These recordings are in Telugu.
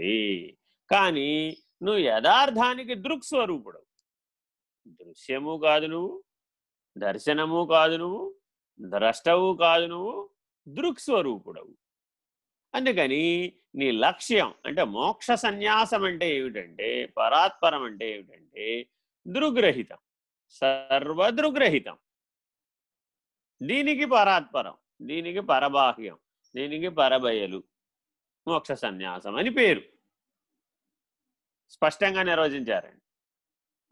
ఉంటుంది. కానీ నువ్వు యథార్థానికి దృక్స్వరూపుడు దృశ్యము కాదు నువ్వు దర్శనము కాదు నువ్వు ద్రష్టవు కాదు నువ్వు దృక్స్వరూపుడవు. అందుకని నీ లక్ష్యం అంటే మోక్ష సన్యాసం అంటే ఏమిటంటే పరాత్పరం అంటే ఏమిటంటే దృగ్రహితం సర్వదృగ్రహితం. దీనికి పరాత్పరం దీనికి పరబాహ్యం దీనికి పరబయలు. మోక్ష సన్యాసం అని పేరు. స్పష్టంగా నిర్వచించారండి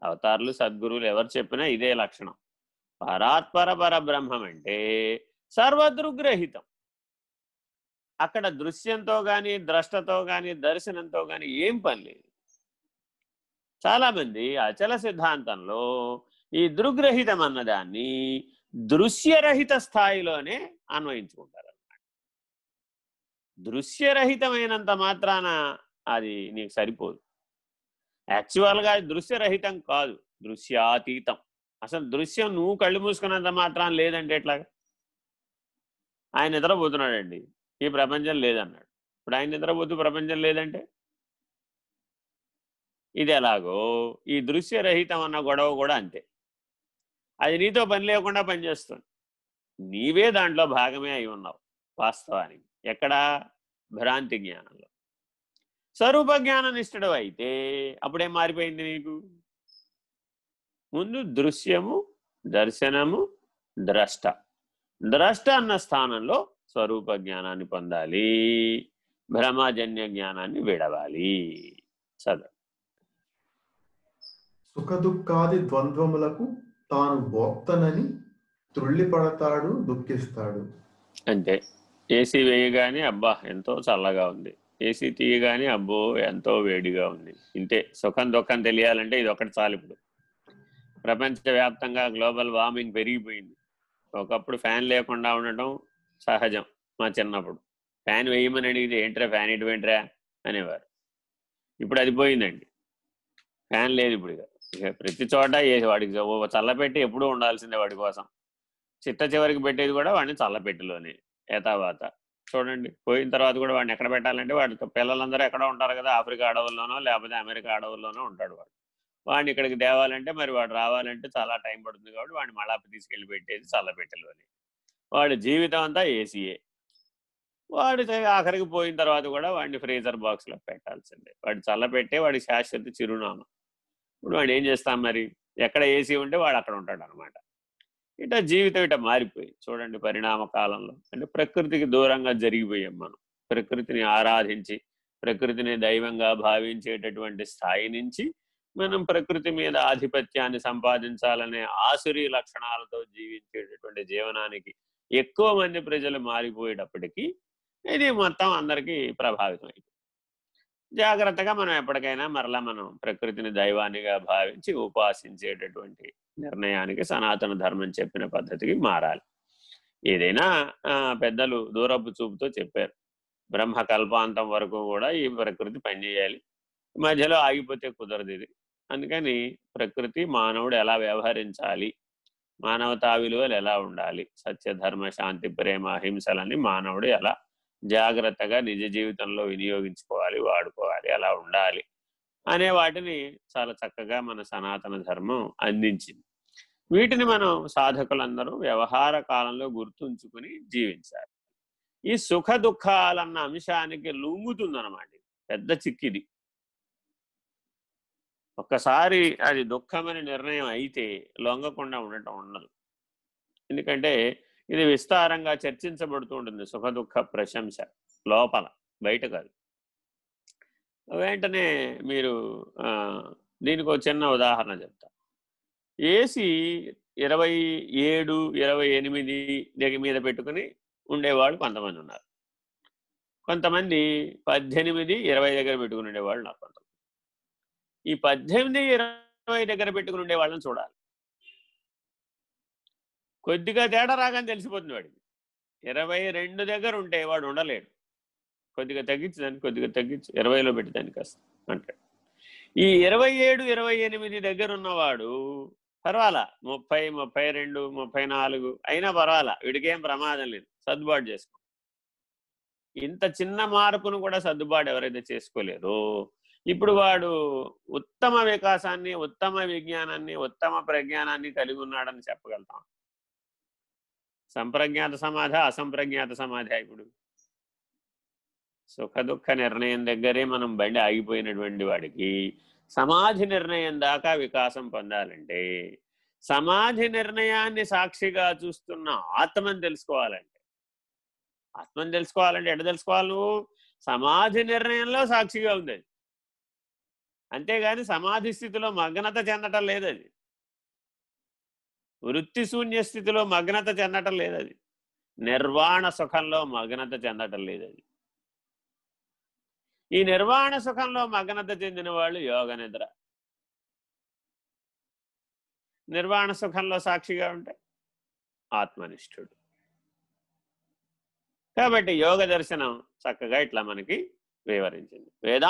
అవతారులు సద్గురువులు ఎవరు చెప్పినా ఇదే లక్షణం. పరాత్పర పరబ్రహ్మం అంటే సర్వదృగ్రహితం అక్కడ దృశ్యంతో కానీ ద్రష్టతో కానీ దర్శనంతో కానీ ఏం పని లేదు. చాలామంది అచల సిద్ధాంతంలో ఈ దృగ్రహితం అన్నదాన్ని దృశ్యరహిత స్థాయిలోనే అన్వయించుకుంటారు. దృశ్యరహితమైనంత మాత్రాన అది నీకు సరిపోదు. యాక్చువల్గా అది దృశ్యరహితం కాదు. దృశ్యాతీతం. అసలు దృశ్యం నువ్వు కళ్ళు మూసుకున్నంత మాత్రం లేదంటే ఎట్లాగా? ఆయన నిద్రపోతున్నాడండి. ఈ ప్రపంచం లేదన్నాడు. ఇప్పుడు ఆయన నిద్రపోతూ ప్రపంచం లేదంటే? ఇది ఎలాగో ఈ దృశ్యరహితం అన్న గొడవ కూడా అంతే. అది నీతో పని లేకుండా పనిచేస్తుంది. నీవే దాంట్లో భాగమే అయి ఉన్నావు వాస్తవానికి. ఎక్కడ? భ్రాంతి జ్ఞానంలో. స్వరూప జ్ఞాన నిష్ఠుడు అయితే అప్పుడేం మారిపోయింది నీకు? ముందు దృశ్యము దర్శనము ద్రష్ట. ద్రష్ట అన్న స్థానంలో స్వరూప జ్ఞానాన్ని పొందాలి. భ్రమజన్య జ్ఞానాన్ని విడవాలి. చదువు సుఖదుఖాది ద్వంద్వములకు తాను భోక్తనని త్రుళ్ళిపడతాడు దుఃఖిస్తాడు. అంతే. ఏసీ వేయగానే అబ్బా ఎంతో చల్లగా ఉంది. ఏసీ తీయగానే అబ్బో ఎంతో వేడిగా ఉంది. ఇంతే సుఖం దుఃఖం తెలియాలంటే ఇది ఒకటి చాలు ఇప్పుడు. ప్రపంచవ్యాప్తంగా గ్లోబల్ వార్మింగ్ పెరిగిపోయింది. ఒకప్పుడు ఫ్యాన్ లేకుండా ఉండటం సహజం మా చిన్నప్పుడు. ఫ్యాన్ వేయమని అడిగితే ఏంట్రా ఫ్యాన్ ఇటు ఏంట్రా అనేవారు. ఇప్పుడు అది పోయిందండి. ఫ్యాన్ లేదు ఇప్పుడు ఇక. ప్రతి చోట వాడికి చల్లపెట్టి ఎప్పుడూ ఉండాల్సిందే వాడి కోసం. చిట్ట చివరికి పెట్టేది కూడా వాడిని చల్లపెట్టిలోనే. ఏతావాత చూడండి పోయిన తర్వాత కూడా వాడిని ఎక్కడ పెట్టాలంటే వాడి పిల్లలందరూ ఎక్కడ ఉంటారు కదా ఆఫ్రికా అడవుల్లోనో లేకపోతే అమెరికా అడవుల్లోనో ఉంటాడు వాడు. వాడిని ఇక్కడికి తేవాలంటే మరి వాడు రావాలంటే చాలా టైం పడుతుంది కాబట్టి వాడిని మళ్ళాపి తీసుకెళ్ళి పెట్టేది చల్లపెట్టెలోనే వాడి జీవితం అంతా ఏసీఏ వాడి ఆఖరికి పోయిన తర్వాత కూడా వాడిని ఫ్రీజర్ బాక్స్లో పెట్టాల్సిందే. వాడు చల్లపెట్టే వాడి శాశ్వత చిరునామా. ఇప్పుడు వాడు ఏం చేస్తాం మరి? ఎక్కడ ఏసీ ఉంటే వాడు అక్కడ ఉంటాడు అనమాట ఇట జీవితం ఇట మారిపోయి చూడండి పరిణామ కాలంలో. అంటే ప్రకృతికి దూరంగా జరిగిపోయాం మనం. ప్రకృతిని ఆరాధించి ప్రకృతిని దైవంగా భావించేటటువంటి స్థాయి నుంచి మనం ప్రకృతి మీద ఆధిపత్యాన్ని సంపాదించాలనే ఆసురీ లక్షణాలతో జీవించేటటువంటి జీవనానికి ఎక్కువ మంది ప్రజలు మారిపోయేటప్పటికీ ఇది మొత్తం అందరికీ ప్రభావితం జాగ్రత్తగా మనం ఎప్పటికైనా మరలా మనం ప్రకృతిని దైవానిగా భావించి ఉపాసించేటటువంటి నిర్ణయానికి సనాతన ధర్మం చెప్పిన పద్ధతికి మారాలి. ఏదైనా పెద్దలు దూరపు చూపుతో చెప్పారు. బ్రహ్మ కల్పాంతం వరకు కూడా ఈ ప్రకృతి పనిచేయాలి. మధ్యలో ఆగిపోతే కుదరదు ఇది. అందుకని ప్రకృతి మానవుడు ఎలా వ్యవహరించాలి? మానవతా విలువలు ఎలా ఉండాలి? సత్య ధర్మ శాంతి ప్రేమ అహింసలని మానవుడు ఎలా జాగ్రత్తగా నిజ జీవితంలో వినియోగించుకోవాలి వాడుకోవాలి అలా ఉండాలి అనే వాటిని చాలా చక్కగా మన సనాతన ధర్మం అందించింది. వీటిని మనం సాధకులందరూ వ్యవహార కాలంలో గుర్తుంచుకుని జీవించాలి. ఈ సుఖ దుఃఖాలన్న అంశానికి లొంగుతుందన్నమాట పెద్ద చిక్కిది. ఒక్కసారి అది దుఃఖమని నిర్ణయం అయితే లొంగకుండా ఉండటం ఉండదు. ఎందుకంటే ఇది విస్తారంగా చర్చించబడుతూ ఉంటుంది. సుఖ దుఃఖ ప్రశంస లోపల బయట కాదు వెంటనే మీరు దీనికి ఒక చిన్న ఉదాహరణ చెప్తా. ఏసీ ఇరవై ఏడు ఇరవై ఎనిమిది దగ్గర మీద పెట్టుకుని ఉండేవాళ్ళు కొంతమంది ఉన్నారు. కొంతమంది పద్దెనిమిది ఇరవై దగ్గర పెట్టుకుని ఉండేవాళ్ళు నాకు కొంతమంది. ఈ పద్దెనిమిది ఇరవై దగ్గర పెట్టుకుని ఉండే వాళ్ళని చూడాలి. కొద్దిగా తేడా రాగానే తెలిసిపోతుంది వాడికి. ఇరవై రెండు దగ్గర ఉంటే వాడు ఉండలేడు. కొద్దిగా తగ్గించు దాన్ని కొద్దిగా తగ్గించు ఇరవైలో పెట్టి దాన్ని కాస్త అంటాడు. ఈ ఇరవై ఏడు ఇరవై ఎనిమిది దగ్గర ఉన్నవాడు పర్వాలా? ముప్పై ముప్పై రెండు ముప్పై నాలుగు అయినా పర్వాలా? వీడికేం ప్రమాదం లేదు. సర్దుబాటు చేసుకో. ఇంత చిన్న మార్పును కూడా సర్దుబాటు ఎవరైతే చేసుకోలేదో ఇప్పుడు వాడు ఉత్తమ వికాసాన్ని ఉత్తమ విజ్ఞానాన్ని ఉత్తమ ప్రజ్ఞానాన్ని కలిగి ఉన్నాడని చెప్పగలుగుతాం. సంప్రజ్ఞాత సమాధ అసంప్రజ్ఞాత సమాధి ఇప్పుడు సుఖ దుఃఖ నిర్ణయం దగ్గరే మనం బండి ఆగిపోయినటువంటి వాడికి సమాధి నిర్ణయం దాకా వికాసం పొందాలంటే సమాధి నిర్ణయాన్ని సాక్షిగా చూస్తున్న ఆత్మని తెలుసుకోవాలంటే ఆత్మని తెలుసుకోవాలంటే ఎట తెలుసుకోవాలి నువ్వు? సమాధి నిర్ణయంలో సాక్షిగా ఉంది అది అంతేగాని సమాధి స్థితిలో మగ్నత చెందటం లేదు అది వృత్తి శూన్య స్థితిలో మగ్నత చెందటం లేదు అది నిర్వాణ సుఖంలో మగ్నత చెందటం లేదు అది ఈ నిర్వాణ సుఖంలో మగ్నత చెందిన వాళ్ళు యోగ నిద్ర. నిర్వాణ సుఖంలో సాక్షిగా ఉంటే ఆత్మనిష్ఠుడు. కాబట్టి యోగ దర్శనం చక్కగా ఇట్లా మనకి వివరించింది. వేదాంత